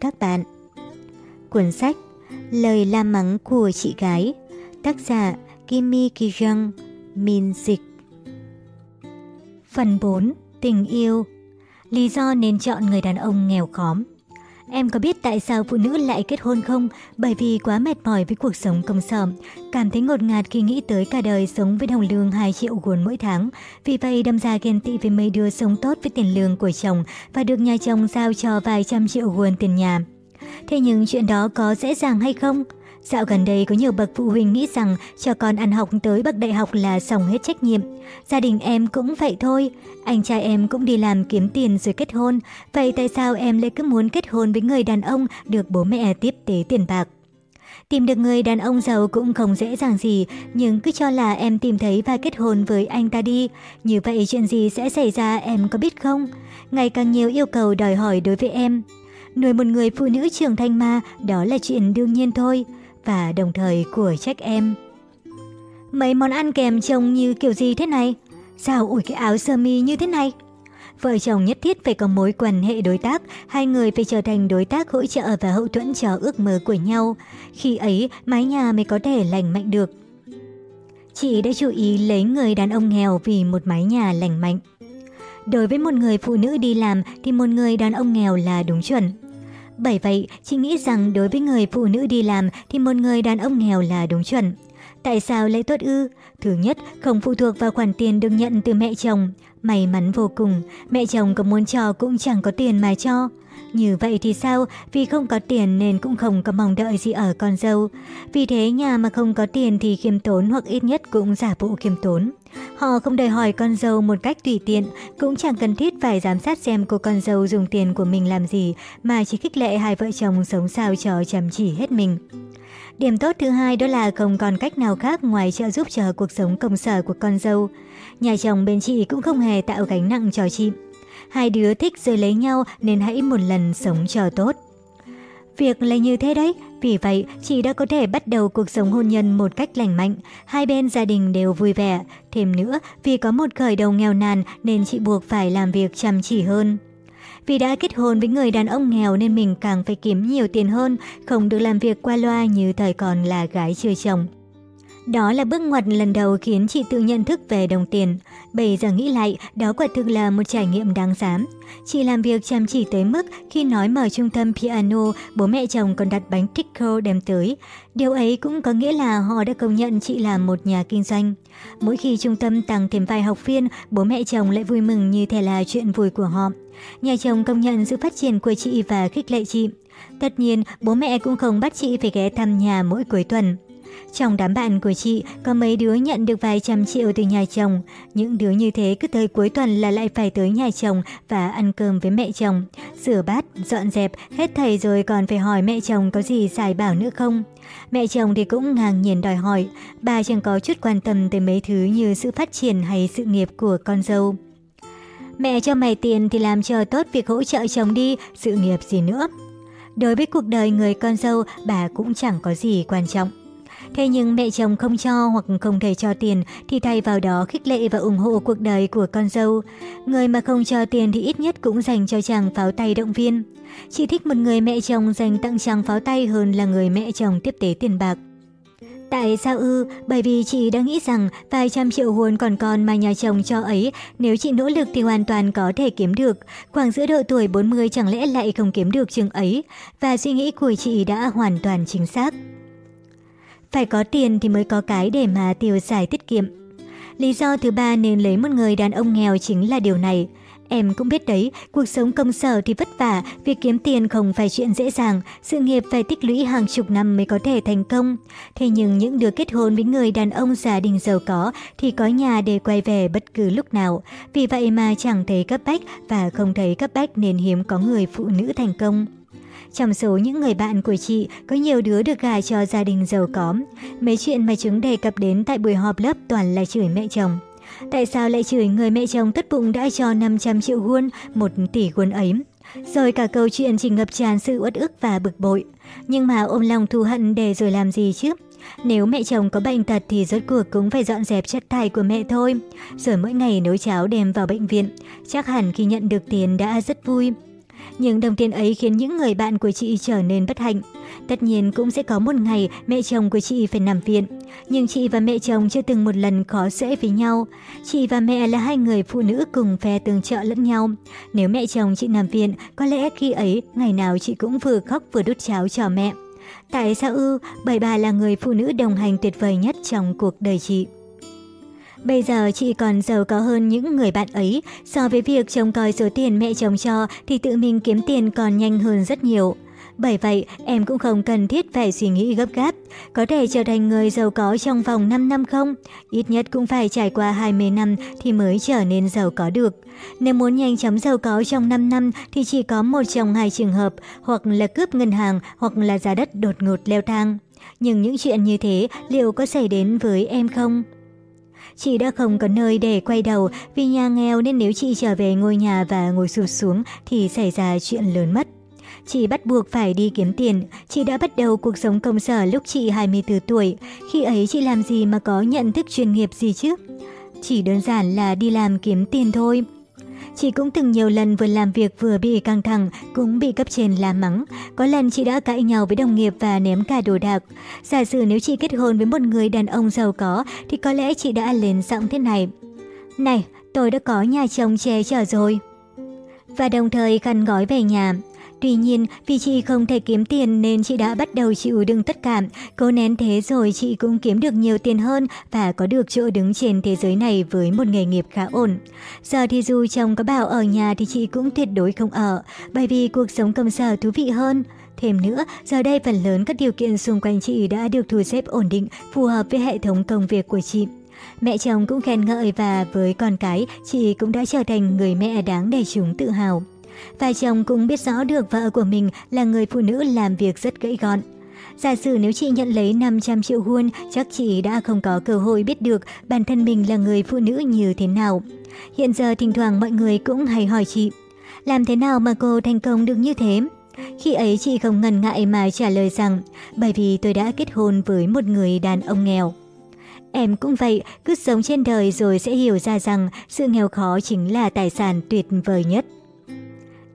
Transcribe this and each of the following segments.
Các bạn, Cuốn sách Lời la mắng của chị gái, Tác giả Kimi Kijang, Min Dịch Phần 4 Tình yêu. Lý do nên chọn người đàn ông nghèo khóm. Em có biết tại sao phụ nữ lại kết hôn không? Bởi vì quá mệt mỏi với cuộc sống công sở, cảm thấy ngột ngạt khi nghĩ tới cả đời sống với đồng lương 2 triệu won mỗi tháng. Vì vậy đâm ra ghen tị với mấy đứa sống tốt với tiền lương của chồng và được nhà chồng giao cho vài trăm triệu won tiền nhà. Thế nhưng chuyện đó có dễ dàng hay không? Dạo gần đây có nhiều bậc phụ huynh nghĩ rằng cho con ăn học tới bậc đại học là xong hết trách nhiệm. Gia đình em cũng vậy thôi. Anh trai em cũng đi làm kiếm tiền rồi kết hôn. Vậy tại sao em lại cứ muốn kết hôn với người đàn ông được bố mẹ tiếp tế tiền bạc? Tìm được người đàn ông giàu cũng không dễ dàng gì, nhưng cứ cho là em tìm thấy và kết hôn với anh ta đi. Như vậy chuyện gì sẽ xảy ra em có biết không? Ngày càng nhiều yêu cầu đòi hỏi đối với em. Nuôi một người phụ nữ trưởng thành mà, đó là chuyện đương nhiên thôi và đồng thời của trách em. Mấy món ăn kèm chồng như kiểu gì thế này? Sao ủi cái áo sơ mi như thế này? Vợ chồng nhất thiết phải có mối quan hệ đối tác, hai người phải trở thành đối tác hỗ trợ và hậu thuẫn cho ước mơ của nhau. Khi ấy, mái nhà mới có thể lành mạnh được. Chị đã chú ý lấy người đàn ông nghèo vì một mái nhà lành mạnh. Đối với một người phụ nữ đi làm thì một người đàn ông nghèo là đúng chuẩn. Bởi vậy, chị nghĩ rằng đối với người phụ nữ đi làm thì một người đàn ông nghèo là đúng chuẩn. Tại sao lại tốt ư? Thứ nhất, không phụ thuộc vào khoản tiền được nhận từ mẹ chồng. May mắn vô cùng, mẹ chồng có muốn cho cũng chẳng có tiền mà cho. Như vậy thì sao? Vì không có tiền nên cũng không có mong đợi gì ở con dâu. Vì thế nhà mà không có tiền thì khiêm tốn hoặc ít nhất cũng giả bộ khiêm tốn. Họ không đòi hỏi con dâu một cách tùy tiện, cũng chẳng cần thiết phải giám sát xem cô con dâu dùng tiền của mình làm gì, mà chỉ khích lệ hai vợ chồng sống sao cho chăm chỉ hết mình. Điểm tốt thứ hai đó là không còn cách nào khác ngoài trợ giúp cho cuộc sống công sở của con dâu. Nhà chồng bên chị cũng không hề tạo gánh nặng cho chị. Hai đứa thích rồi lấy nhau nên hãy một lần sống cho tốt. Việc là như thế đấy, vì vậy chị đã có thể bắt đầu cuộc sống hôn nhân một cách lành mạnh, hai bên gia đình đều vui vẻ. Thêm nữa, vì có một khởi đầu nghèo nàn nên chị buộc phải làm việc chăm chỉ hơn. Vì đã kết hôn với người đàn ông nghèo nên mình càng phải kiếm nhiều tiền hơn, không được làm việc qua loa như thời còn là gái chưa chồng. Đó là bước ngoặt lần đầu khiến chị tự nhận thức về đồng tiền. Bây giờ nghĩ lại, đó quả thực là một trải nghiệm đáng giá. Chị làm việc chăm chỉ tới mức khi nói mở trung tâm piano, bố mẹ chồng còn đặt bánh tickle đem tới. Điều ấy cũng có nghĩa là họ đã công nhận chị là một nhà kinh doanh. Mỗi khi trung tâm tăng thêm vài học viên, bố mẹ chồng lại vui mừng như thể là chuyện vui của họ. Nhà chồng công nhận sự phát triển của chị và khích lệ chị. Tất nhiên, bố mẹ cũng không bắt chị phải ghé thăm nhà mỗi cuối tuần. Trong đám bạn của chị, có mấy đứa nhận được vài trăm triệu từ nhà chồng. Những đứa như thế cứ tới cuối tuần là lại phải tới nhà chồng và ăn cơm với mẹ chồng. Rửa bát, dọn dẹp, hết thầy rồi còn phải hỏi mẹ chồng có gì giải bảo nữa không. Mẹ chồng thì cũng ngang nhiên đòi hỏi. Bà chẳng có chút quan tâm tới mấy thứ như sự phát triển hay sự nghiệp của con dâu. Mẹ cho mày tiền thì làm cho tốt việc hỗ trợ chồng đi, sự nghiệp gì nữa. Đối với cuộc đời người con dâu, bà cũng chẳng có gì quan trọng. Thế nhưng mẹ chồng không cho hoặc không thể cho tiền thì thay vào đó khích lệ và ủng hộ cuộc đời của con dâu. Người mà không cho tiền thì ít nhất cũng dành cho chàng pháo tay động viên. Chị thích một người mẹ chồng dành tặng chàng pháo tay hơn là người mẹ chồng tiếp tế tiền bạc. Tại sao ư? Bởi vì chị đã nghĩ rằng vài trăm triệu won còn còn mà nhà chồng cho ấy, nếu chị nỗ lực thì hoàn toàn có thể kiếm được. Khoảng giữa độ tuổi 40 chẳng lẽ lại không kiếm được chừng ấy? Và suy nghĩ của chị đã hoàn toàn chính xác. Phải có tiền thì mới có cái để mà tiêu xài tiết kiệm. Lý do thứ ba nên lấy một người đàn ông nghèo chính là điều này. Em cũng biết đấy, cuộc sống công sở thì vất vả, việc kiếm tiền không phải chuyện dễ dàng, sự nghiệp phải tích lũy hàng chục năm mới có thể thành công. Thế nhưng những đứa kết hôn với người đàn ông gia đình giàu có thì có nhà để quay về bất cứ lúc nào. Vì vậy mà chẳng thấy cấp bách và không thấy cấp bách nên hiếm có người phụ nữ thành công. Trong số những người bạn của chị, có nhiều đứa được gả cho gia đình giàu có. Mấy chuyện mà chúng đề cập đến tại buổi họp lớp toàn là chửi mẹ chồng. Tại sao lại chửi người mẹ chồng tất bụng đã cho 500 triệu won, 1 tỷ won ấy? Rồi cả câu chuyện chỉ ngập tràn sự uất ức và bực bội. Nhưng mà ôm lòng thù hận để rồi làm gì chứ? Nếu mẹ chồng có bệnh tật thì rốt cuộc cũng phải dọn dẹp chất thải của mẹ thôi. Rồi mỗi ngày nấu cháo đem vào bệnh viện. Chắc hẳn khi nhận được tiền đã rất vui. Nhưng đồng tiền ấy khiến những người bạn của chị trở nên bất hạnh. Tất nhiên cũng sẽ có một ngày mẹ chồng của chị phải nằm viện. Nhưng chị và mẹ chồng chưa từng một lần khó dễ với nhau. Chị và mẹ là hai người phụ nữ cùng phe tương trợ lẫn nhau. Nếu mẹ chồng chị nằm viện, có lẽ khi ấy ngày nào chị cũng vừa khóc vừa đút cháo cho mẹ. Tại sao ư? Bởi bà là người phụ nữ đồng hành tuyệt vời nhất trong cuộc đời chị. Bây giờ chị còn giàu có hơn những người bạn ấy. So với việc trông coi số tiền mẹ chồng cho thì tự mình kiếm tiền còn nhanh hơn rất nhiều. Bởi vậy, em cũng không cần thiết phải suy nghĩ gấp gáp. Có thể trở thành người giàu có trong vòng 5 năm không? Ít nhất cũng phải trải qua 20 năm thì mới trở nên giàu có được. Nếu muốn nhanh chóng giàu có trong 5 năm thì chỉ có một trong hai trường hợp, hoặc là cướp ngân hàng hoặc là giá đất đột ngột leo thang. Nhưng những chuyện như thế liệu có xảy đến với em không? Chị đã không có nơi để quay đầu vì nhà nghèo nên nếu chị trở về ngôi nhà và ngồi sụt xuống thì xảy ra chuyện lớn mất. Chị bắt buộc phải đi kiếm tiền. Chị đã bắt đầu cuộc sống công sở lúc chị 24 tuổi. Khi ấy chị làm gì mà có nhận thức chuyên nghiệp gì chứ? Chỉ đơn giản là đi làm kiếm tiền thôi. Chị cũng từng nhiều lần vừa làm việc vừa bị căng thẳng, cũng bị cấp trên la mắng. Có lần chị đã cãi nhau với đồng nghiệp và ném cả đồ đạc. Giả sử nếu chị kết hôn với một người đàn ông giàu có thì có lẽ chị đã lên giọng thế này. Này, tôi đã có nhà chồng che chở rồi. Và đồng thời khăn gói về nhà. Tuy nhiên, vì chị không thể kiếm tiền nên chị đã bắt đầu chịu đựng tất cả. Cố nén thế rồi chị cũng kiếm được nhiều tiền hơn và có được chỗ đứng trên thế giới này với một nghề nghiệp khá ổn. Giờ thì dù chồng có bảo ở nhà thì chị cũng tuyệt đối không ở, bởi vì cuộc sống công sở thú vị hơn. Thêm nữa, giờ đây phần lớn các điều kiện xung quanh chị đã được thu xếp ổn định, phù hợp với hệ thống công việc của chị. Mẹ chồng cũng khen ngợi và với con cái, chị cũng đã trở thành người mẹ đáng để chúng tự hào. Và chồng cũng biết rõ được vợ của mình là người phụ nữ làm việc rất gãy gọn. Giả sử nếu chị nhận lấy 500 triệu won, chắc chị đã không có cơ hội biết được bản thân mình là người phụ nữ như thế nào. Hiện giờ thỉnh thoảng mọi người cũng hay hỏi chị, làm thế nào mà cô thành công được như thế? Khi ấy chị không ngần ngại mà trả lời rằng, bởi vì tôi đã kết hôn với một người đàn ông nghèo. Em cũng vậy, cứ sống trên đời rồi sẽ hiểu ra rằng sự nghèo khó chính là tài sản tuyệt vời nhất.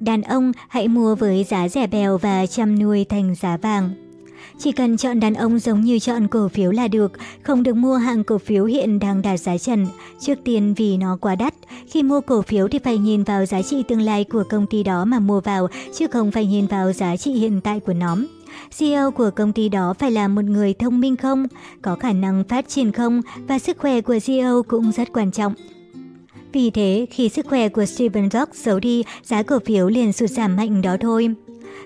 Đàn ông hãy mua với giá rẻ bèo và chăm nuôi thành giá vàng. Chỉ cần chọn đàn ông giống như chọn cổ phiếu là được, không được mua hàng cổ phiếu hiện đang đạt giá trần. Trước tiên vì nó quá đắt, khi mua cổ phiếu thì phải nhìn vào giá trị tương lai của công ty đó mà mua vào, chứ không phải nhìn vào giá trị hiện tại của nó. CEO của công ty đó phải là một người thông minh không, có khả năng phát triển không và sức khỏe của CEO cũng rất quan trọng. Vì thế, khi sức khỏe của Steven Jobs xấu đi, giá cổ phiếu liền sụt giảm mạnh đó thôi.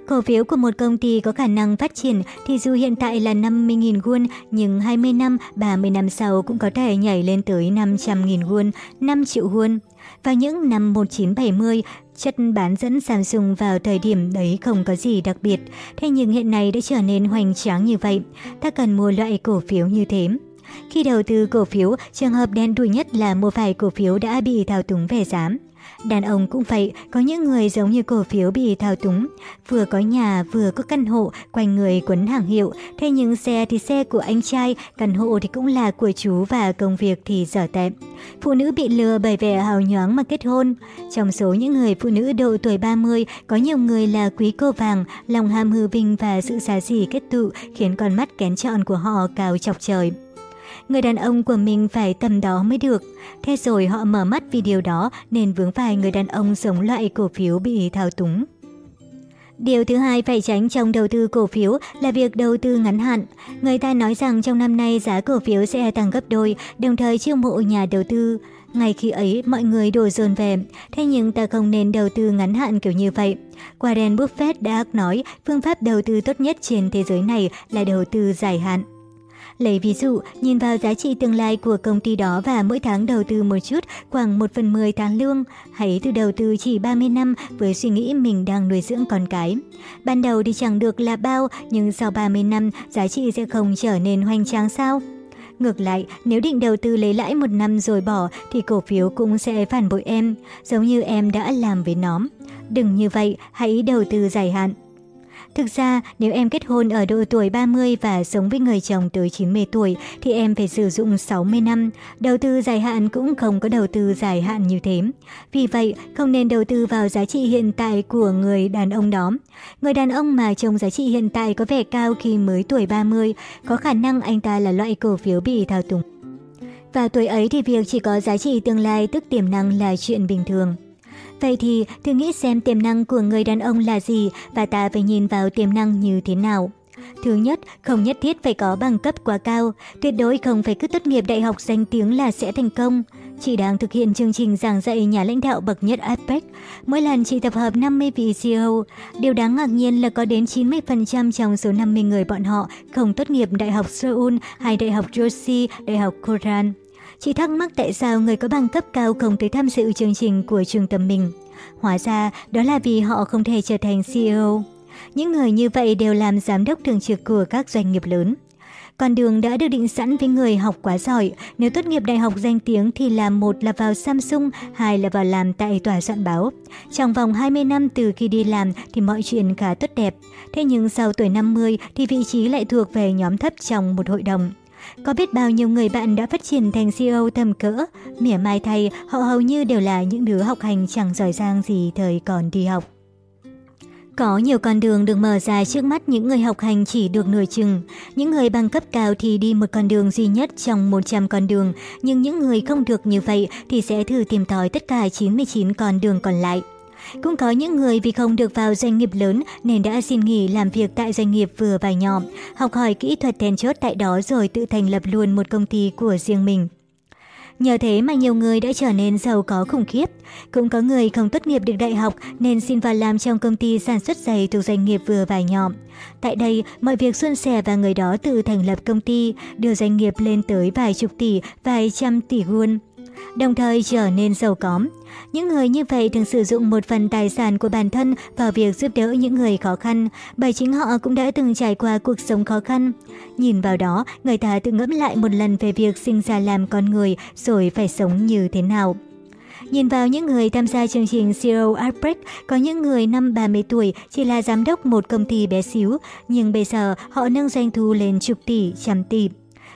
Cổ phiếu của một công ty có khả năng phát triển thì dù hiện tại là 50.000 won, nhưng 20 năm, 30 năm sau cũng có thể nhảy lên tới 500.000 won, 5 triệu won. Vào những năm 1970, chất bán dẫn Samsung vào thời điểm đấy không có gì đặc biệt, thế nhưng hiện nay đã trở nên hoành tráng như vậy. Ta cần mua loại cổ phiếu như thế. Khi đầu tư cổ phiếu, trường hợp đen đuổi nhất là mua phải cổ phiếu đã bị thao túng về giá. Đàn ông cũng vậy, có những người giống như cổ phiếu bị thao túng. Vừa có nhà, vừa có căn hộ, quanh người quấn hàng hiệu. Thế nhưng xe thì xe của anh trai, căn hộ thì cũng là của chú và công việc thì dở tệ. Phụ nữ bị lừa bởi vẻ hào nhoáng mà kết hôn. Trong số những người phụ nữ độ tuổi 30, có nhiều người là quý cô vàng, lòng ham hư vinh và sự xa xỉ kết tụ khiến con mắt kén chọn của họ cao chọc trời người đàn ông của mình phải tầm đó mới được. Thế rồi họ mở mắt vì điều đó nên vướng phải người đàn ông giống loại cổ phiếu bị thao túng. Điều thứ hai phải tránh trong đầu tư cổ phiếu là việc đầu tư ngắn hạn. Người ta nói rằng trong năm nay giá cổ phiếu sẽ tăng gấp đôi, đồng thời chiêu mộ nhà đầu tư. Ngay khi ấy, mọi người đổ dồn về. Thế nhưng ta không nên đầu tư ngắn hạn kiểu như vậy. Warren Buffett đã nói phương pháp đầu tư tốt nhất trên thế giới này là đầu tư dài hạn. Lấy ví dụ, nhìn vào giá trị tương lai của công ty đó và mỗi tháng đầu tư một chút, khoảng 1 phần 10 tháng lương. Hãy từ đầu tư chỉ 30 năm với suy nghĩ mình đang nuôi dưỡng con cái. Ban đầu thì chẳng được là bao, nhưng sau 30 năm, giá trị sẽ không trở nên hoành tráng sao? Ngược lại, nếu định đầu tư lấy lãi một năm rồi bỏ thì cổ phiếu cũng sẽ phản bội em, giống như em đã làm với nó. Đừng như vậy, hãy đầu tư dài hạn. Thực ra, nếu em kết hôn ở độ tuổi 30 và sống với người chồng tới 90 tuổi thì em phải sử dụng 60 năm. Đầu tư dài hạn cũng không có đầu tư dài hạn như thế. Vì vậy, không nên đầu tư vào giá trị hiện tại của người đàn ông đó. Người đàn ông mà trông giá trị hiện tại có vẻ cao khi mới tuổi 30, có khả năng anh ta là loại cổ phiếu bị thao túng. Vào tuổi ấy thì việc chỉ có giá trị tương lai tức tiềm năng là chuyện bình thường. Vậy thì thử nghĩ xem tiềm năng của người đàn ông là gì và ta phải nhìn vào tiềm năng như thế nào. Thứ nhất, không nhất thiết phải có bằng cấp quá cao, tuyệt đối không phải cứ tốt nghiệp đại học danh tiếng là sẽ thành công. Chị đang thực hiện chương trình giảng dạy nhà lãnh đạo bậc nhất APEC. Mỗi lần chị tập hợp 50 vị CEO. Điều đáng ngạc nhiên là có đến 90% trong số 50 người bọn họ không tốt nghiệp Đại học Seoul hay Đại học Joshi, Đại học Koran. Chị thắc mắc tại sao người có bằng cấp cao không tới tham dự chương trình của trường tâm mình. Hóa ra, đó là vì họ không thể trở thành CEO. Những người như vậy đều làm giám đốc thường trực của các doanh nghiệp lớn. Con đường đã được định sẵn với người học quá giỏi. Nếu tốt nghiệp đại học danh tiếng thì làm một là vào Samsung, hai là vào làm tại tòa soạn báo. Trong vòng 20 năm từ khi đi làm thì mọi chuyện khá tốt đẹp. Thế nhưng sau tuổi 50 thì vị trí lại thuộc về nhóm thấp trong một hội đồng. Có biết bao nhiêu người bạn đã phát triển thành CEO tầm cỡ, mỉa mai thay, họ hầu như đều là những đứa học hành chẳng giỏi giang gì thời còn đi học. Có nhiều con đường được mở ra trước mắt những người học hành chỉ được nửa chừng. Những người bằng cấp cao thì đi một con đường duy nhất trong 100 con đường, nhưng những người không được như vậy thì sẽ thử tìm tòi tất cả 99 con đường còn lại. Cũng có những người vì không được vào doanh nghiệp lớn nên đã xin nghỉ làm việc tại doanh nghiệp vừa và nhỏ, học hỏi kỹ thuật then chốt tại đó rồi tự thành lập luôn một công ty của riêng mình. Nhờ thế mà nhiều người đã trở nên giàu có khủng khiếp. Cũng có người không tốt nghiệp được đại học nên xin vào làm trong công ty sản xuất giày thuộc doanh nghiệp vừa và nhỏ. Tại đây, mọi việc xuân sẻ và người đó tự thành lập công ty, đưa doanh nghiệp lên tới vài chục tỷ, vài trăm tỷ won đồng thời trở nên giàu có. Những người như vậy thường sử dụng một phần tài sản của bản thân vào việc giúp đỡ những người khó khăn, bởi chính họ cũng đã từng trải qua cuộc sống khó khăn. Nhìn vào đó, người ta tự ngẫm lại một lần về việc sinh ra làm con người rồi phải sống như thế nào. Nhìn vào những người tham gia chương trình Zero Outbreak, có những người năm 30 tuổi chỉ là giám đốc một công ty bé xíu, nhưng bây giờ họ nâng doanh thu lên chục tỷ, trăm tỷ.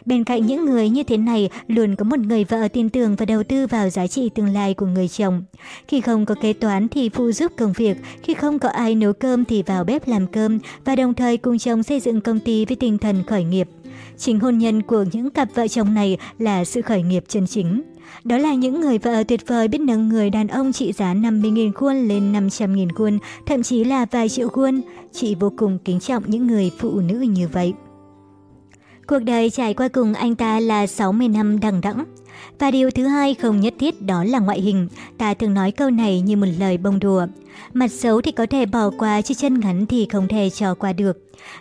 Bên cạnh những người như thế này, luôn có một người vợ tin tưởng và đầu tư vào giá trị tương lai của người chồng. Khi không có kế toán thì phụ giúp công việc, khi không có ai nấu cơm thì vào bếp làm cơm và đồng thời cùng chồng xây dựng công ty với tinh thần khởi nghiệp. Chính hôn nhân của những cặp vợ chồng này là sự khởi nghiệp chân chính. Đó là những người vợ tuyệt vời biết nâng người đàn ông trị giá 50.000 khuôn lên 500.000 khuôn, thậm chí là vài triệu khuôn. Chị vô cùng kính trọng những người phụ nữ như vậy. Cuộc đời trải qua cùng anh ta là 60 năm đằng đẵng. Và điều thứ hai không nhất thiết đó là ngoại hình. Ta thường nói câu này như một lời bông đùa. Mặt xấu thì có thể bỏ qua, chứ chân ngắn thì không thể cho qua được.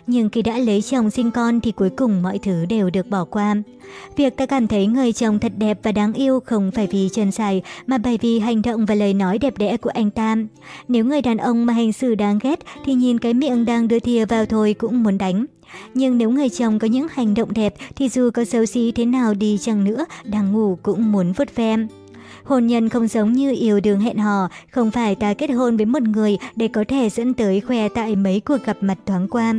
Nhưng khi đã lấy chồng sinh con thì cuối cùng mọi thứ đều được bỏ qua. Việc ta cảm thấy người chồng thật đẹp và đáng yêu không phải vì chân dài, mà bởi vì hành động và lời nói đẹp đẽ của anh ta. Nếu người đàn ông mà hành xử đáng ghét thì nhìn cái miệng đang đưa thìa vào thôi cũng muốn đánh. Nhưng nếu người chồng có những hành động đẹp thì dù có xấu xí thế nào đi chăng nữa, đang ngủ cũng muốn vuốt ve. Hôn nhân không giống như yêu đương hẹn hò, không phải ta kết hôn với một người để có thể dẫn tới khoe tại mấy cuộc gặp mặt thoáng qua.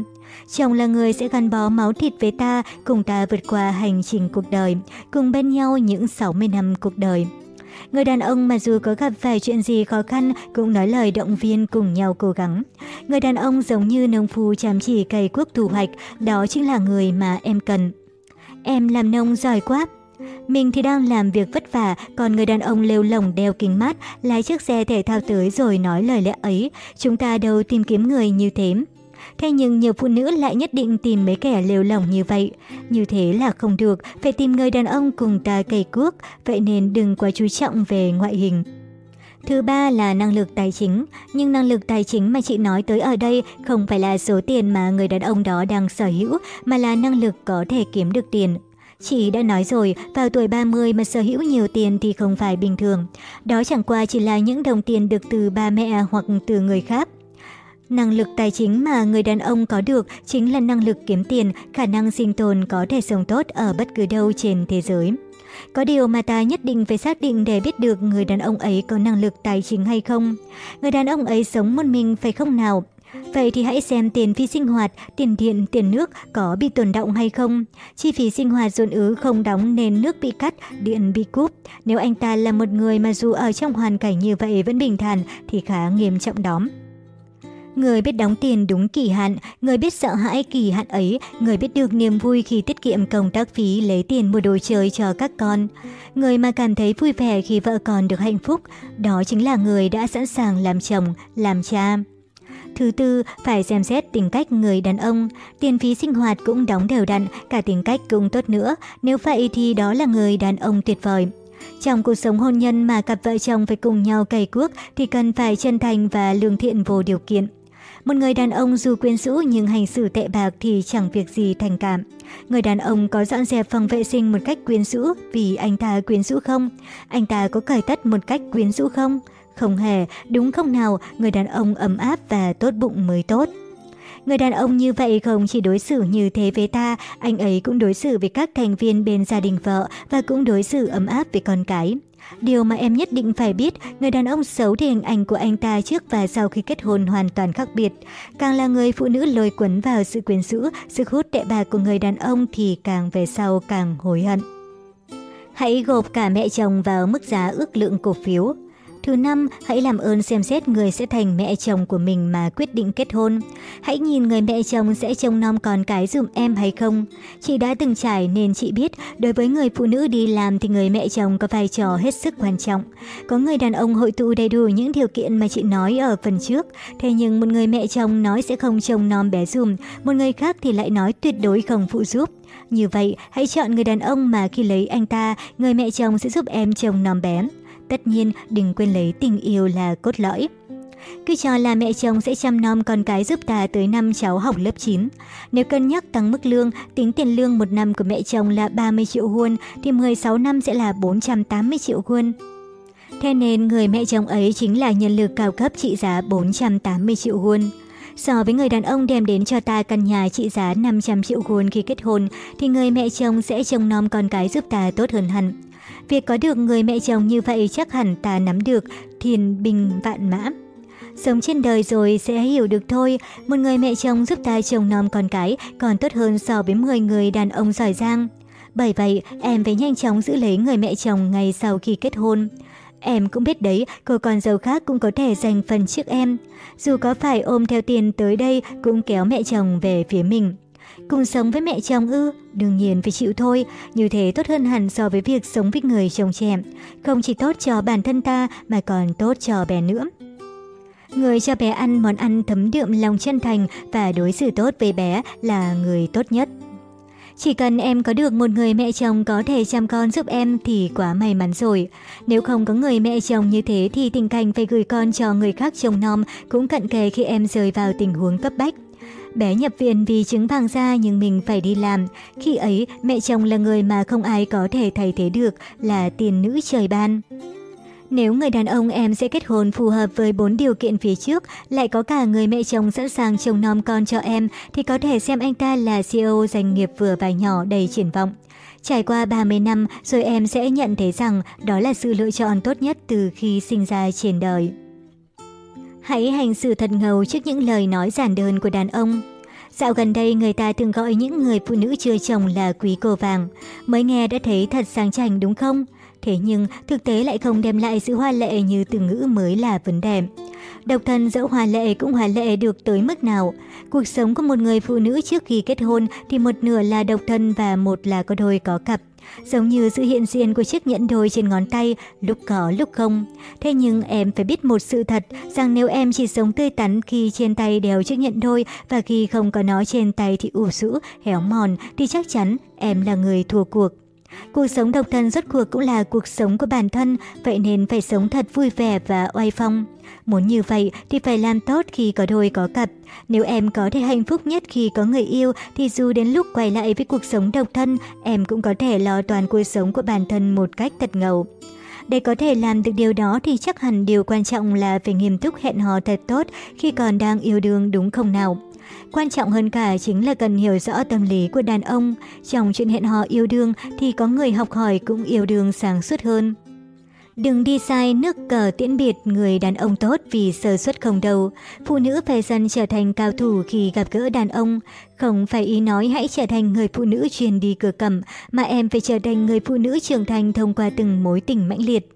Chồng là người sẽ gắn bó máu thịt với ta, cùng ta vượt qua hành trình cuộc đời, cùng bên nhau những 60 năm cuộc đời. Người đàn ông mà dù có gặp phải chuyện gì khó khăn cũng nói lời động viên cùng nhau cố gắng. Người đàn ông giống như nông phu chăm chỉ cày cuốc thu hoạch, đó chính là người mà em cần. Em làm nông giỏi quá. Mình thì đang làm việc vất vả, còn người đàn ông lêu lồng đeo kính mát, lái chiếc xe thể thao tới rồi nói lời lẽ ấy. Chúng ta đâu tìm kiếm người như thế. Thế nhưng nhiều phụ nữ lại nhất định tìm mấy kẻ lêu lỏng như vậy. Như thế là không được, phải tìm người đàn ông cùng ta cày cuốc, vậy nên đừng quá chú trọng về ngoại hình. Thứ ba là năng lực tài chính, nhưng năng lực tài chính mà chị nói tới ở đây không phải là số tiền mà người đàn ông đó đang sở hữu, mà là năng lực có thể kiếm được tiền. Chị đã nói rồi, vào tuổi 30 mà sở hữu nhiều tiền thì không phải bình thường. Đó chẳng qua chỉ là những đồng tiền được từ ba mẹ hoặc từ người khác. Năng lực tài chính mà người đàn ông có được chính là năng lực kiếm tiền, khả năng sinh tồn có thể sống tốt ở bất cứ đâu trên thế giới. Có điều mà ta nhất định phải xác định để biết được người đàn ông ấy có năng lực tài chính hay không. Người đàn ông ấy sống một mình phải không nào? Vậy thì hãy xem tiền phí sinh hoạt, tiền điện, tiền nước có bị tồn động hay không. Chi phí sinh hoạt dồn ứ không đóng nên nước bị cắt, điện bị cúp. Nếu anh ta là một người mà dù ở trong hoàn cảnh như vậy vẫn bình thản thì khá nghiêm trọng đóm. Người biết đóng tiền đúng kỳ hạn, người biết sợ hãi kỳ hạn ấy, người biết được niềm vui khi tiết kiệm công tác phí lấy tiền mua đồ chơi cho các con. Người mà cảm thấy vui vẻ khi vợ con được hạnh phúc, đó chính là người đã sẵn sàng làm chồng, làm cha. Thứ tư, phải xem xét tính cách người đàn ông. Tiền phí sinh hoạt cũng đóng đều đặn, cả tính cách cũng tốt nữa. Nếu vậy thì đó là người đàn ông tuyệt vời. Trong cuộc sống hôn nhân mà cặp vợ chồng phải cùng nhau cày cuốc thì cần phải chân thành và lương thiện vô điều kiện. Một người đàn ông dù quyến rũ nhưng hành xử tệ bạc thì chẳng việc gì thành cảm. Người đàn ông có dọn dẹp phòng vệ sinh một cách quyến rũ vì anh ta quyến rũ không? Anh ta có cởi tất một cách quyến rũ không? Không hề, đúng không nào, người đàn ông ấm áp và tốt bụng mới tốt. Người đàn ông như vậy không chỉ đối xử như thế với ta, anh ấy cũng đối xử với các thành viên bên gia đình vợ và cũng đối xử ấm áp với con cái. Điều mà em nhất định phải biết, người đàn ông xấu thì hình ảnh của anh ta trước và sau khi kết hôn hoàn toàn khác biệt. Càng là người phụ nữ lôi cuốn vào sự quyến rũ, sức hút tệ bạc của người đàn ông thì càng về sau càng hối hận. Hãy gộp cả mẹ chồng vào mức giá ước lượng cổ phiếu. Thứ năm, hãy làm ơn xem xét người sẽ thành mẹ chồng của mình mà quyết định kết hôn. Hãy nhìn người mẹ chồng sẽ trông nom con cái dùm em hay không. Chị đã từng trải nên chị biết, đối với người phụ nữ đi làm thì người mẹ chồng có vai trò hết sức quan trọng. Có người đàn ông hội tụ đầy đủ những điều kiện mà chị nói ở phần trước, thế nhưng một người mẹ chồng nói sẽ không trông nom bé dùm, một người khác thì lại nói tuyệt đối không phụ giúp. Như vậy, hãy chọn người đàn ông mà khi lấy anh ta, người mẹ chồng sẽ giúp em trông nom bé. Tất nhiên, đừng quên lấy tình yêu là cốt lõi. Cứ cho là mẹ chồng sẽ chăm nom con cái giúp ta tới năm cháu học lớp 9. Nếu cân nhắc tăng mức lương, tính tiền lương một năm của mẹ chồng là 30 triệu won, thì 16 năm sẽ là 480 triệu won. Thế nên người mẹ chồng ấy chính là nhân lực cao cấp trị giá 480 triệu won. So với người đàn ông đem đến cho ta căn nhà trị giá 500 triệu won khi kết hôn, thì người mẹ chồng sẽ trông nom con cái giúp ta tốt hơn hẳn. Việc có được người mẹ chồng như vậy chắc hẳn ta nắm được thiền bình vạn mã. Sống trên đời rồi sẽ hiểu được thôi, một người mẹ chồng giúp ta chồng nom con cái còn tốt hơn so với 10 người đàn ông giỏi giang. Bởi vậy, em phải nhanh chóng giữ lấy người mẹ chồng ngay sau khi kết hôn. Em cũng biết đấy, cô con dâu khác cũng có thể giành phần trước em. Dù có phải ôm theo tiền tới đây cũng kéo mẹ chồng về phía mình. Cùng sống với mẹ chồng ư? Đương nhiên phải chịu thôi, như thế tốt hơn hẳn so với việc sống với người chồng trẻ. Không chỉ tốt cho bản thân ta mà còn tốt cho bé nữa. Người cho bé ăn món ăn thấm đượm lòng chân thành và đối xử tốt với bé là người tốt nhất. Chỉ cần em có được một người mẹ chồng có thể chăm con giúp em thì quá may mắn rồi. Nếu không có người mẹ chồng như thế thì tình cảnh phải gửi con cho người khác trông nom cũng cận kề khi em rơi vào tình huống cấp bách. Bé nhập viện vì chứng vàng da nhưng mình phải đi làm. Khi ấy, mẹ chồng là người mà không ai có thể thay thế được, là tiền nữ trời ban. Nếu người đàn ông em sẽ kết hôn phù hợp với bốn điều kiện phía trước, lại có cả người mẹ chồng sẵn sàng trông nom con cho em, thì có thể xem anh ta là CEO doanh nghiệp vừa và nhỏ đầy triển vọng. Trải qua 30 năm rồi em sẽ nhận thấy rằng đó là sự lựa chọn tốt nhất từ khi sinh ra trên đời. Hãy hành xử thật ngầu trước những lời nói giản đơn của đàn ông. Dạo gần đây, người ta thường gọi những người phụ nữ chưa chồng là quý cô vàng. Mới nghe đã thấy thật sang chảnh, đúng không? Thế nhưng, thực tế lại không đem lại sự hoa lệ như từ ngữ mới là vấn đề. Độc thân dẫu hòa lệ cũng hòa lệ được tới mức nào. Cuộc sống của một người phụ nữ trước khi kết hôn thì một nửa là độc thân và một là có đôi có cặp. Giống như sự hiện diện của chiếc nhẫn đôi trên ngón tay, lúc có lúc không. Thế nhưng em phải biết một sự thật rằng nếu em chỉ sống tươi tắn khi trên tay đeo chiếc nhẫn đôi và khi không có nó trên tay thì ủ rũ, héo mòn thì chắc chắn em là người thua cuộc. Cuộc sống độc thân rốt cuộc cũng là cuộc sống của bản thân, vậy nên phải sống thật vui vẻ và oai phong. Muốn như vậy thì phải làm tốt khi có đôi có cặp. Nếu em có thể hạnh phúc nhất khi có người yêu thì dù đến lúc quay lại với cuộc sống độc thân, em cũng có thể lo toàn cuộc sống của bản thân một cách thật ngầu. Để có thể làm được điều đó thì chắc hẳn điều quan trọng là phải nghiêm túc hẹn hò thật tốt khi còn đang yêu đương đúng không nào? Quan trọng hơn cả chính là cần hiểu rõ tâm lý của đàn ông. Trong chuyện hẹn hò yêu đương thì có người học hỏi cũng yêu đương sáng suốt hơn. Đừng đi sai nước cờ tiễn biệt người đàn ông tốt vì sơ suất không đâu. Phụ nữ phải dần trở thành cao thủ khi gặp gỡ đàn ông. Không phải ý nói hãy trở thành người phụ nữ truyền đi cửa cẩm mà em phải trở thành người phụ nữ trưởng thành thông qua từng mối tình mãnh liệt.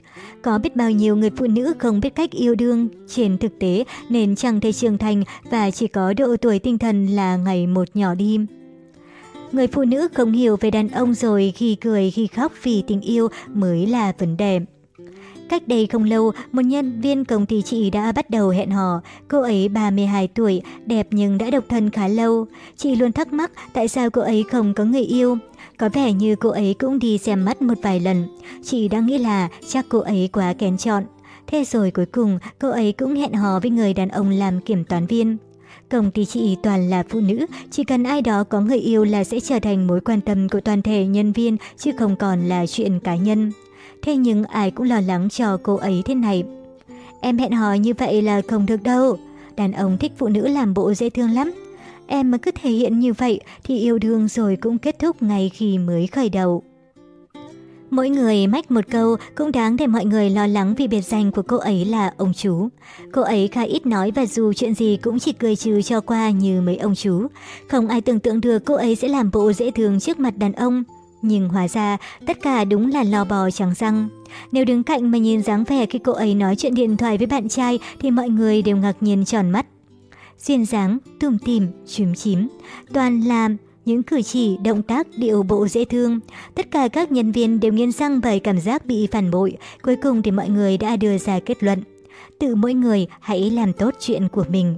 Có biết bao nhiêu người phụ nữ không biết cách yêu đương trên thực tế, nên chẳng thể trưởng thành và chỉ có độ tuổi tinh thần là ngày một nhỏ đi. Người phụ nữ không hiểu về đàn ông rồi khi cười khi khóc vì tình yêu mới là vấn đề. Cách đây không lâu, một nhân viên công ty chị đã bắt đầu hẹn hò. Cô ấy 32 tuổi, đẹp nhưng đã độc thân khá lâu. Chị luôn thắc mắc tại sao cô ấy không có người yêu. Có vẻ như cô ấy cũng đi xem mắt một vài lần. Chị đang nghĩ là chắc cô ấy quá kén chọn. Thế rồi cuối cùng, cô ấy cũng hẹn hò với người đàn ông làm kiểm toán viên. Công ty chị toàn là phụ nữ, chỉ cần ai đó có người yêu là sẽ trở thành mối quan tâm của toàn thể nhân viên chứ không còn là chuyện cá nhân. Thế nhưng ai cũng lo lắng cho cô ấy thế này. Em hẹn hò như vậy là không được đâu. Đàn ông thích phụ nữ làm bộ dễ thương lắm. Em mà cứ thể hiện như vậy thì yêu đương rồi cũng kết thúc ngay khi mới khởi đầu. Mỗi người mách một câu cũng đáng để mọi người lo lắng vì biệt danh của cô ấy là ông chú. Cô ấy khá ít nói và dù chuyện gì cũng chỉ cười trừ cho qua như mấy ông chú. Không ai tưởng tượng được cô ấy sẽ làm bộ dễ thương trước mặt đàn ông. Nhưng hóa ra, tất cả đúng là lò bò trắng răng. Nếu đứng cạnh mà nhìn dáng vẻ khi cô ấy nói chuyện điện thoại với bạn trai thì mọi người đều ngạc nhiên tròn mắt. Duyên dáng, tùm tìm, chúm chím, toàn làm những cử chỉ, động tác, điệu bộ dễ thương. Tất cả các nhân viên đều nghiến răng bởi cảm giác bị phản bội. Cuối cùng thì mọi người đã đưa ra kết luận. Tự mỗi người hãy làm tốt chuyện của mình.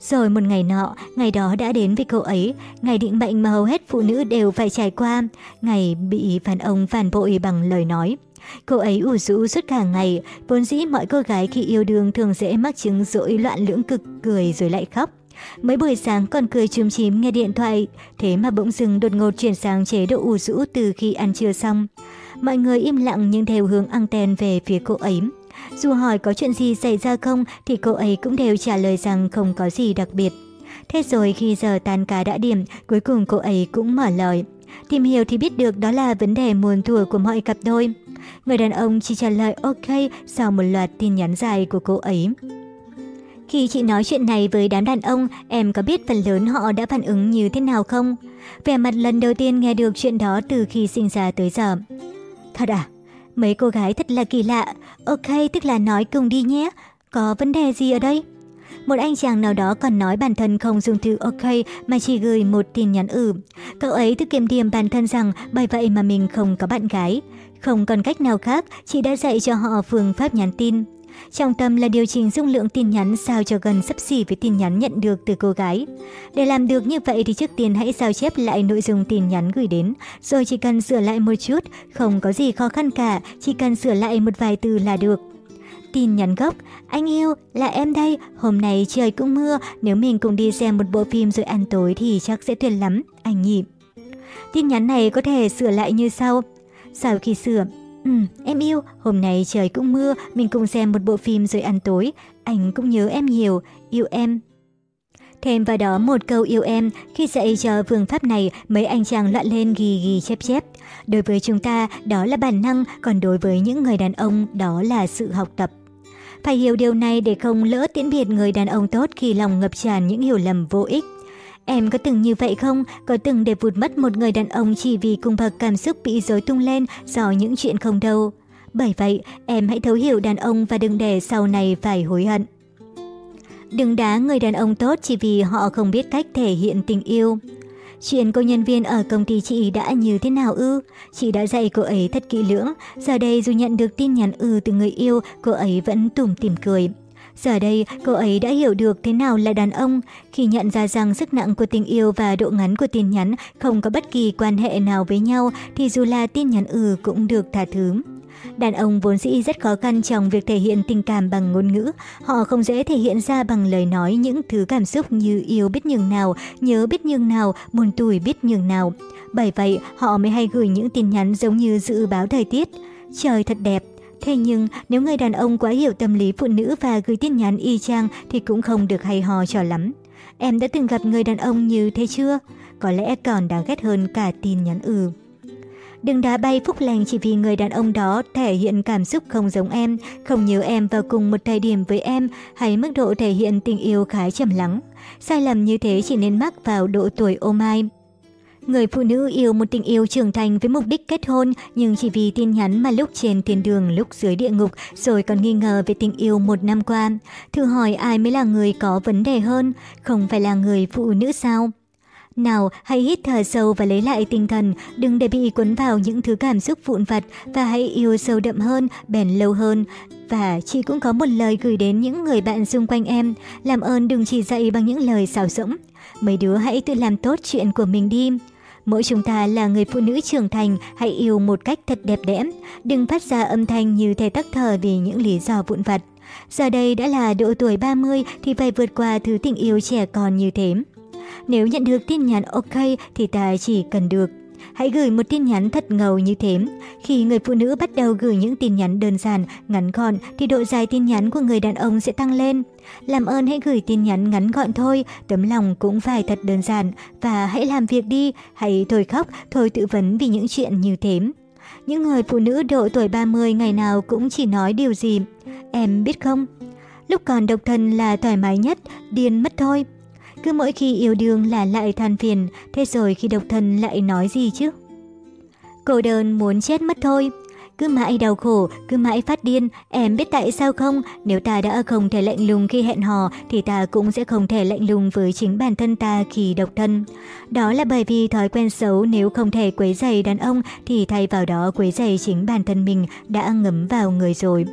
Rồi một ngày nọ, ngày đó đã đến với cô ấy, ngày định mệnh mà hầu hết phụ nữ đều phải trải qua, ngày bị phản ông phản bội bằng lời nói. Cô ấy ủ rũ suốt cả ngày, vốn dĩ mọi cô gái khi yêu đương thường dễ mắc chứng rỗi loạn lưỡng cực cười rồi lại khóc. Mấy buổi sáng còn cười chùm chím nghe điện thoại, thế mà bỗng dưng đột ngột chuyển sang chế độ ủ rũ từ khi ăn trưa xong. Mọi người im lặng nhưng theo hướng anten về phía cô ấy. Dù hỏi có chuyện gì xảy ra không thì cô ấy cũng đều trả lời rằng không có gì đặc biệt. Thế rồi khi giờ tan cá đã điểm, cuối cùng cô ấy cũng mở lời. Tìm hiểu thì biết được đó là vấn đề muôn thuở của mọi cặp đôi. Người đàn ông chỉ trả lời ok sau một loạt tin nhắn dài của cô ấy. Khi chị nói chuyện này với đám đàn ông, em có biết phần lớn họ đã phản ứng như thế nào không? Vẻ mặt lần đầu tiên nghe được chuyện đó từ khi sinh ra tới giờ. Thật à? Mấy cô gái thật là kỳ lạ. Ok, tức là nói cùng đi nhé. Có vấn đề gì ở đây? Một anh chàng nào đó còn nói bản thân không dùng từ ok mà chỉ gửi một tin nhắn ừ. Cậu ấy tự kiềm điểm bản thân rằng bởi vậy mà mình không có bạn gái. Không còn cách nào khác, chị đã dạy cho họ phương pháp nhắn tin. Trọng tâm là điều chỉnh dung lượng tin nhắn sao cho gần sấp xỉ với tin nhắn nhận được từ cô gái. Để làm được như vậy thì trước tiên hãy sao chép lại nội dung tin nhắn gửi đến, rồi chỉ cần sửa lại một chút, không có gì khó khăn cả, chỉ cần sửa lại một vài từ là được. Tin nhắn gốc, anh yêu, là em đây, hôm nay trời cũng mưa, nếu mình cùng đi xem một bộ phim rồi ăn tối thì chắc sẽ tuyệt lắm, anh nhỉ. Tin nhắn này có thể sửa lại như sau. Sau khi sửa, Ừ, em yêu, hôm nay trời cũng mưa, mình cùng xem một bộ phim rồi ăn tối. Anh cũng nhớ em nhiều, yêu em. Thêm vào đó một câu yêu em, khi dạy cho phương pháp này, mấy anh chàng loạn lên ghi ghi chép chép. Đối với chúng ta, đó là bản năng, còn đối với những người đàn ông, đó là sự học tập. Phải hiểu điều này để không lỡ tiễn biệt người đàn ông tốt khi lòng ngập tràn những hiểu lầm vô ích. Em có từng như vậy không? Có từng để vụt mất một người đàn ông chỉ vì cùng bậc cảm xúc bị rối tung lên do những chuyện không đâu? Bởi vậy, em hãy thấu hiểu đàn ông và đừng để sau này phải hối hận. Đừng đá người đàn ông tốt chỉ vì họ không biết cách thể hiện tình yêu. Chuyện cô nhân viên ở công ty chị đã như thế nào ư? Chị đã dạy cô ấy thật kỹ lưỡng, giờ đây dù nhận được tin nhắn ư từ người yêu, cô ấy vẫn tủm tỉm cười. Giờ đây, cô ấy đã hiểu được thế nào là đàn ông khi nhận ra rằng sức nặng của tình yêu và độ ngắn của tin nhắn không có bất kỳ quan hệ nào với nhau thì dù là tin nhắn ừ cũng được tha thứ. Đàn ông vốn dĩ rất khó khăn trong việc thể hiện tình cảm bằng ngôn ngữ. Họ không dễ thể hiện ra bằng lời nói những thứ cảm xúc như yêu biết nhường nào, nhớ biết nhường nào, buồn tủi biết nhường nào. Bởi vậy, họ mới hay gửi những tin nhắn giống như dự báo thời tiết. Trời thật đẹp, Thế nhưng, nếu người đàn ông quá hiểu tâm lý phụ nữ và gửi tin nhắn y chang thì cũng không được hay ho cho lắm. Em đã từng gặp người đàn ông như thế chưa? Có lẽ còn đáng ghét hơn cả tin nhắn ừ. Đừng đá bay phúc lành chỉ vì người đàn ông đó thể hiện cảm xúc không giống em, không nhớ em vào cùng một thời điểm với em hay mức độ thể hiện tình yêu khá trầm lắng. Sai lầm như thế chỉ nên mắc vào độ tuổi ô mai. Người phụ nữ yêu một tình yêu trưởng thành với mục đích kết hôn nhưng chỉ vì tin nhắn mà lúc trên thiên đường lúc dưới địa ngục rồi còn nghi ngờ về tình yêu một năm qua. Thử hỏi ai mới là người có vấn đề hơn, không phải là người phụ nữ sao? Nào, hãy hít thở sâu và lấy lại tinh thần, đừng để bị cuốn vào những thứ cảm xúc vụn vặt và hãy yêu sâu đậm hơn, bền lâu hơn. Và chị cũng có một lời gửi đến những người bạn xung quanh em, làm ơn đừng chỉ dạy bằng những lời xào rỗng. Mấy đứa hãy tự làm tốt chuyện của mình đi. Mỗi chúng ta là người phụ nữ trưởng thành, hãy yêu một cách thật đẹp đẽ. Đừng phát ra âm thanh như thể tắc thở vì những lý do vụn vặt. Giờ đây đã là độ tuổi 30 thì phải vượt qua thứ tình yêu trẻ con như thế. Nếu nhận được tin nhắn ok thì ta chỉ cần được. Hãy gửi một tin nhắn thật ngầu như thế. Khi người phụ nữ bắt đầu gửi những tin nhắn đơn giản, ngắn gọn thì độ dài tin nhắn của người đàn ông sẽ tăng lên. Làm ơn hãy gửi tin nhắn ngắn gọn thôi, tấm lòng cũng phải thật đơn giản và hãy làm việc đi, hãy thôi khóc, thôi tự vấn vì những chuyện như thế. Những người phụ nữ độ tuổi 30 ngày nào cũng chỉ nói điều gì. Em biết không? Lúc còn độc thân là thoải mái nhất, điên mất thôi. Cứ mỗi khi yêu đương là lại than phiền, thế rồi khi độc thân lại nói gì chứ? Cô đơn muốn chết mất thôi. Cứ mãi đau khổ, cứ mãi phát điên, em biết tại sao không? Nếu ta đã không thể lạnh lùng khi hẹn hò, thì ta cũng sẽ không thể lạnh lùng với chính bản thân ta khi độc thân. Đó là bởi vì thói quen xấu nếu không thể quấy giày đàn ông, thì thay vào đó quấy giày chính bản thân mình đã ngấm vào người rồi.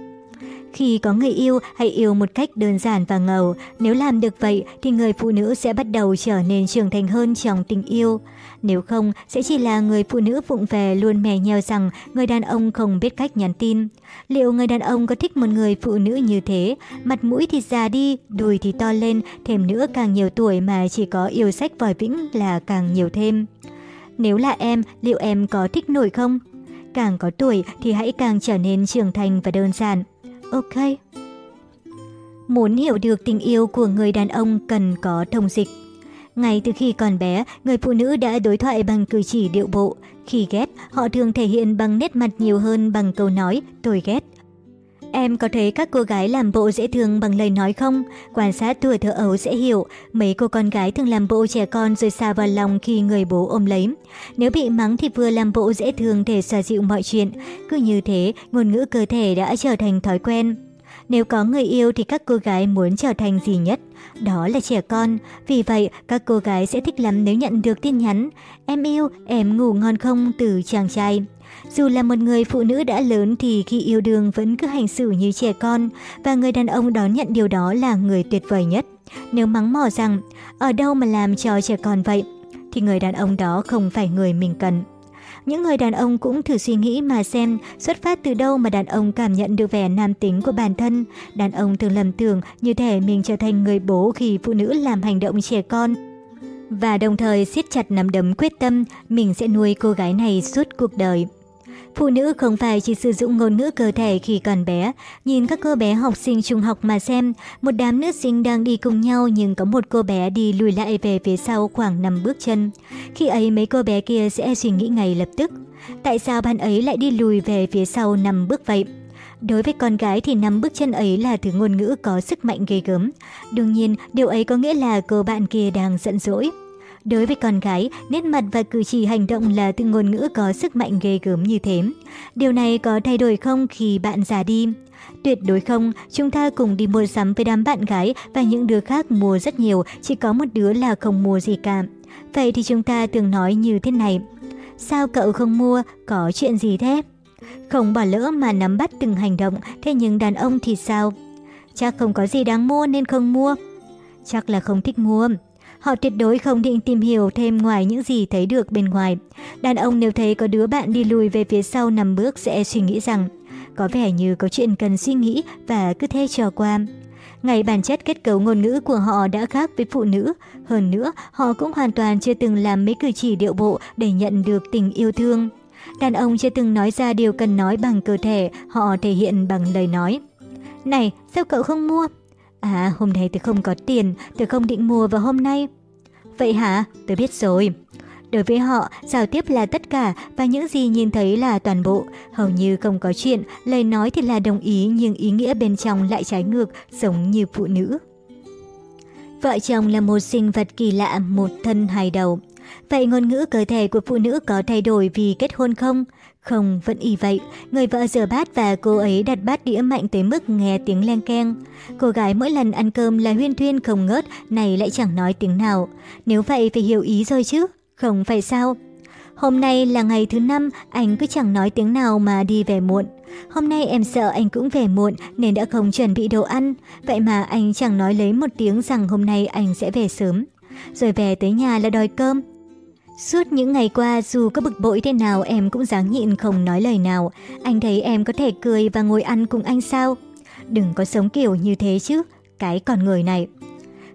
Khi có người yêu, hãy yêu một cách đơn giản và ngầu. Nếu làm được vậy thì người phụ nữ sẽ bắt đầu trở nên trưởng thành hơn trong tình yêu. Nếu không, sẽ chỉ là người phụ nữ vụng về luôn mè nheo rằng người đàn ông không biết cách nhắn tin. Liệu người đàn ông có thích một người phụ nữ như thế? Mặt mũi thì già đi, đùi thì to lên, thêm nữa càng nhiều tuổi mà chỉ có yêu sách vòi vĩnh là càng nhiều thêm. Nếu là em, liệu em có thích nổi không? Càng có tuổi thì hãy càng trở nên trưởng thành và đơn giản. Ok. Muốn hiểu được tình yêu của người đàn ông cần có thông dịch. Ngay từ khi còn bé, người phụ nữ đã đối thoại bằng cử chỉ điệu bộ. Khi ghét, họ thường thể hiện bằng nét mặt nhiều hơn bằng câu nói tôi ghét. Em có thấy các cô gái làm bộ dễ thương bằng lời nói không? Quan sát tuổi thơ ấu sẽ hiểu, mấy cô con gái thường làm bộ trẻ con rồi xa vào lòng khi người bố ôm lấy. Nếu bị mắng thì vừa làm bộ dễ thương để xoa dịu mọi chuyện. Cứ như thế, ngôn ngữ cơ thể đã trở thành thói quen. Nếu có người yêu thì các cô gái muốn trở thành gì nhất? Đó là trẻ con. Vì vậy, các cô gái sẽ thích lắm nếu nhận được tin nhắn Em yêu, em ngủ ngon không từ chàng trai. Dù là một người phụ nữ đã lớn thì khi yêu đương vẫn cứ hành xử như trẻ con, và người đàn ông đón nhận điều đó là người tuyệt vời nhất. Nếu mắng mỏ rằng, ở đâu mà làm cho trẻ con vậy thì người đàn ông đó không phải người mình cần. Những người đàn ông cũng thử suy nghĩ mà xem xuất phát từ đâu mà đàn ông cảm nhận được vẻ nam tính của bản thân. Đàn ông thường lầm tưởng như thể mình trở thành người bố khi phụ nữ làm hành động trẻ con. Và đồng thời siết chặt nắm đấm quyết tâm, mình sẽ nuôi cô gái này suốt cuộc đời. Phụ nữ không phải chỉ sử dụng ngôn ngữ cơ thể khi còn bé. Nhìn các cô bé học sinh trung học mà xem, một đám nữ sinh đang đi cùng nhau nhưng có một cô bé đi lùi lại về phía sau khoảng 5 bước chân. Khi ấy mấy cô bé kia sẽ suy nghĩ ngay lập tức. Tại sao bạn ấy lại đi lùi về phía sau 5 bước vậy? Đối với con gái thì năm bước chân ấy là thứ ngôn ngữ có sức mạnh ghê gớm. Đương nhiên, điều ấy có nghĩa là cô bạn kia đang giận dỗi. Đối với con gái, nét mặt và cử chỉ hành động là từ ngôn ngữ có sức mạnh ghê gớm như thế. Điều này có thay đổi không khi bạn già đi? Tuyệt đối không, chúng ta cùng đi mua sắm với đám bạn gái và những đứa khác mua rất nhiều, chỉ có một đứa là không mua gì cả. Vậy thì chúng ta thường nói như thế này. Sao cậu không mua, có chuyện gì thế? Không bỏ lỡ mà nắm bắt từng hành động, thế nhưng đàn ông thì sao? Chắc không có gì đáng mua nên không mua. Chắc là không thích mua. Họ tuyệt đối không định tìm hiểu thêm ngoài những gì thấy được bên ngoài. Đàn ông nếu thấy có đứa bạn đi lùi về phía sau nằm bước sẽ suy nghĩ rằng có vẻ như có chuyện cần suy nghĩ và cứ thế trò qua. Ngày bản chất kết cấu ngôn ngữ của họ đã khác với phụ nữ. Hơn nữa, họ cũng hoàn toàn chưa từng làm mấy cử chỉ điệu bộ để nhận được tình yêu thương. Đàn ông chưa từng nói ra điều cần nói bằng cơ thể, họ thể hiện bằng lời nói. Này, sao cậu không mua? À, hôm nay tôi không có tiền, tôi không định mua vào hôm nay. Vậy hả? Tôi biết rồi. Đối với họ, giao tiếp là tất cả và những gì nhìn thấy là toàn bộ. Hầu như không có chuyện, lời nói thì là đồng ý nhưng ý nghĩa bên trong lại trái ngược, giống như phụ nữ. Vợ chồng là một sinh vật kỳ lạ, một thân hai đầu. Vậy ngôn ngữ cơ thể của phụ nữ có thay đổi vì kết hôn không? Không, không vẫn y vậy. Người vợ rửa bát và cô ấy đặt bát đĩa mạnh tới mức nghe tiếng len keng. Cô gái mỗi lần ăn cơm là huyên thuyên không ngớt, này lại chẳng nói tiếng nào. Nếu vậy phải hiểu ý rồi chứ, không phải sao? Hôm nay là ngày thứ năm, anh cứ chẳng nói tiếng nào mà đi về muộn. Hôm nay em sợ anh cũng về muộn nên đã không chuẩn bị đồ ăn. Vậy mà anh chẳng nói lấy một tiếng rằng hôm nay anh sẽ về sớm. Rồi về tới nhà là đòi cơm. Suốt những ngày qua dù có bực bội thế nào em cũng dáng nhịn không nói lời nào. Anh thấy em có thể cười và ngồi ăn cùng anh sao? Đừng có sống kiểu như thế chứ, cái con người này.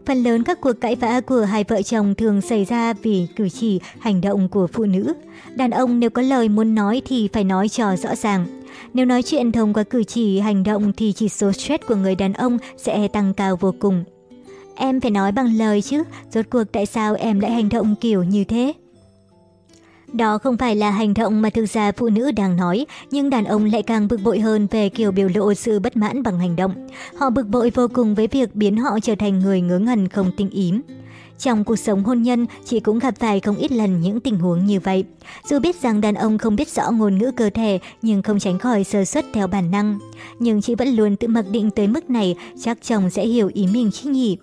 Phần lớn các cuộc cãi vã của hai vợ chồng thường xảy ra vì cử chỉ, hành động của phụ nữ. Đàn ông nếu có lời muốn nói thì phải nói cho rõ ràng. Nếu nói chuyện thông qua cử chỉ, hành động thì chỉ số stress của người đàn ông sẽ tăng cao vô cùng. Em phải nói bằng lời chứ, rốt cuộc tại sao em lại hành động kiểu như thế? Đó không phải là hành động mà thực ra phụ nữ đang nói, nhưng đàn ông lại càng bực bội hơn về kiểu biểu lộ sự bất mãn bằng hành động. Họ bực bội vô cùng với việc biến họ trở thành người ngớ ngẩn không tinh ý. Trong cuộc sống hôn nhân, chị cũng gặp phải không ít lần những tình huống như vậy. Dù biết rằng đàn ông không biết rõ ngôn ngữ cơ thể, nhưng không tránh khỏi sơ suất theo bản năng. Nhưng chị vẫn luôn tự mặc định tới mức này, chắc chồng sẽ hiểu ý mình chứ nhỉ.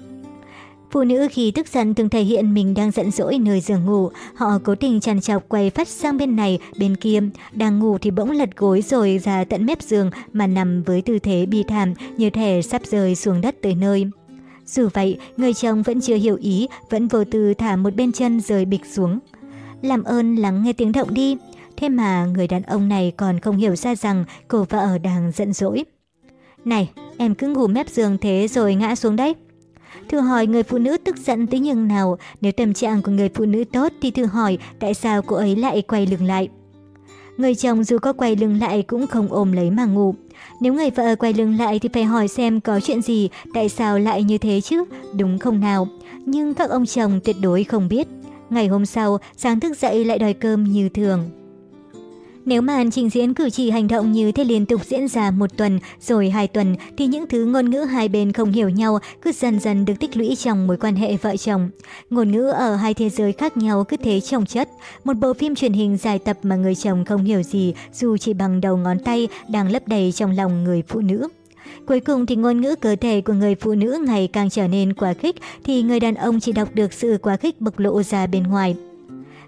Phụ nữ khi tức giận thường thể hiện mình đang giận dỗi nơi giường ngủ. Họ cố tình chằn chọc quay phát sang bên này, bên kia. Đang ngủ thì bỗng lật gối rồi ra tận mép giường mà nằm với tư thế bi thảm như thể sắp rơi xuống đất tới nơi. Dù vậy, người chồng vẫn chưa hiểu ý, vẫn vô tư thả một bên chân rời bịch xuống. Làm ơn lắng nghe tiếng động đi. Thế mà người đàn ông này còn không hiểu ra rằng cô vợ đang giận dỗi. Này, em cứ ngủ mép giường thế rồi ngã xuống đấy. Thử hỏi người phụ nữ tức giận tới nhường nào, nếu tâm trạng của người phụ nữ tốt thì thử hỏi tại sao cô ấy lại quay lưng lại. Người chồng dù có quay lưng lại cũng không ôm lấy mà ngủ. Nếu người vợ quay lưng lại thì phải hỏi xem có chuyện gì, tại sao lại như thế chứ, đúng không nào? Nhưng các ông chồng tuyệt đối không biết. Ngày hôm sau, sáng thức dậy lại đòi cơm như thường. Nếu màn trình diễn cử chỉ hành động như thế liên tục diễn ra một tuần, rồi hai tuần, thì những thứ ngôn ngữ hai bên không hiểu nhau cứ dần dần được tích lũy trong mối quan hệ vợ chồng. Ngôn ngữ ở hai thế giới khác nhau cứ thế trồng chất. Một bộ phim truyền hình dài tập mà người chồng không hiểu gì, dù chỉ bằng đầu ngón tay, đang lấp đầy trong lòng người phụ nữ. Cuối cùng thì ngôn ngữ cơ thể của người phụ nữ ngày càng trở nên quá khích, thì người đàn ông chỉ đọc được sự quá khích bộc lộ ra bên ngoài.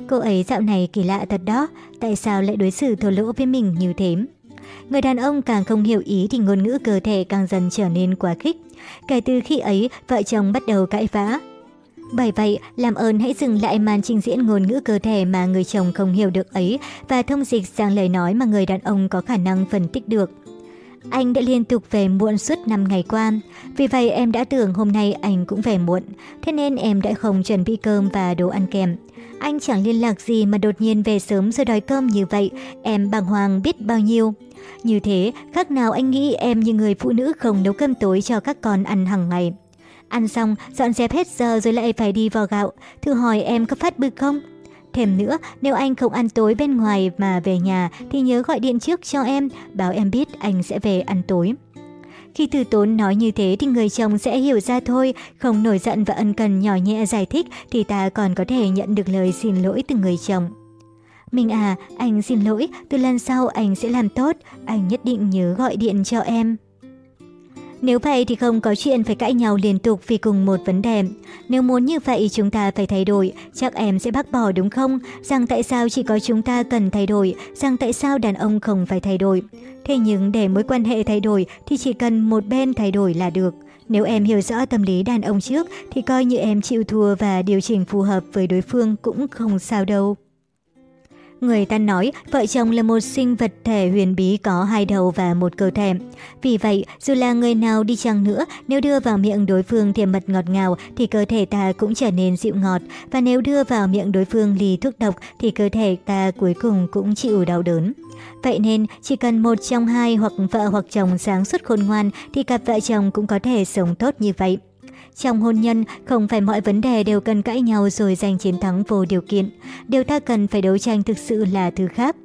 Cô ấy dạo này kỳ lạ thật đó, tại sao lại đối xử thô lỗ với mình như thế? Người đàn ông càng không hiểu ý thì ngôn ngữ cơ thể càng dần trở nên quá khích. Kể từ khi ấy, vợ chồng bắt đầu cãi vã. Bởi vậy, làm ơn hãy dừng lại màn trình diễn ngôn ngữ cơ thể mà người chồng không hiểu được ấy và thông dịch sang lời nói mà người đàn ông có khả năng phân tích được. Anh đã liên tục về muộn suốt 5 ngày qua, vì vậy em đã tưởng hôm nay anh cũng về muộn, thế nên em đã không chuẩn bị cơm và đồ ăn kèm. Anh chẳng liên lạc gì mà đột nhiên về sớm rồi đòi cơm như vậy, em bàng hoàng biết bao nhiêu. Như thế, khác nào anh nghĩ em như người phụ nữ không nấu cơm tối cho các con ăn hàng ngày. Ăn xong, dọn dẹp hết giờ rồi lại phải đi vò gạo. Thử hỏi em có phát bực không? Thêm nữa, nếu anh không ăn tối bên ngoài mà về nhà thì nhớ gọi điện trước cho em, báo em biết anh sẽ về ăn tối. Khi từ tốn nói như thế thì người chồng sẽ hiểu ra thôi, không nổi giận và ân cần nhỏ nhẹ giải thích thì ta còn có thể nhận được lời xin lỗi từ người chồng. Mình à, anh xin lỗi, từ lần sau anh sẽ làm tốt, anh nhất định nhớ gọi điện cho em. Nếu vậy thì không có chuyện phải cãi nhau liên tục vì cùng một vấn đề. Nếu muốn như vậy chúng ta phải thay đổi, chắc em sẽ bác bỏ đúng không? Rằng tại sao chỉ có chúng ta cần thay đổi, rằng tại sao đàn ông không phải thay đổi. Thế nhưng để mối quan hệ thay đổi thì chỉ cần một bên thay đổi là được. Nếu em hiểu rõ tâm lý đàn ông trước thì coi như em chịu thua và điều chỉnh phù hợp với đối phương cũng không sao đâu. Người ta nói vợ chồng là một sinh vật thể huyền bí có hai đầu và một cơ thể. Vì vậy, dù là người nào đi chăng nữa, nếu đưa vào miệng đối phương thiềm mật ngọt ngào thì cơ thể ta cũng trở nên dịu ngọt. Và nếu đưa vào miệng đối phương ly thuốc độc thì cơ thể ta cuối cùng cũng chịu đau đớn. Vậy nên, chỉ cần một trong hai hoặc vợ hoặc chồng sáng suốt khôn ngoan thì cặp vợ chồng cũng có thể sống tốt như vậy. Trong hôn nhân, không phải mọi vấn đề đều cần cãi nhau rồi giành chiến thắng vô điều kiện. Điều ta cần phải đấu tranh thực sự là thứ khác.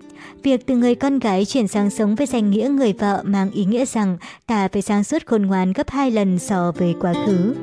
Việc từ người con gái chuyển sang sống với danh nghĩa người vợ mang ý nghĩa rằng ta phải sáng suốt khôn ngoan gấp hai lần so với quá khứ.